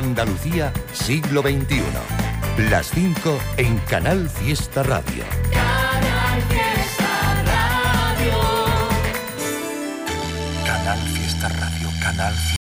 Andalucía, siglo XXI. Las 5 en Canal Fiesta Radio. Canal Fiesta Radio. Canal Fiesta Radio, Canal Fiesta.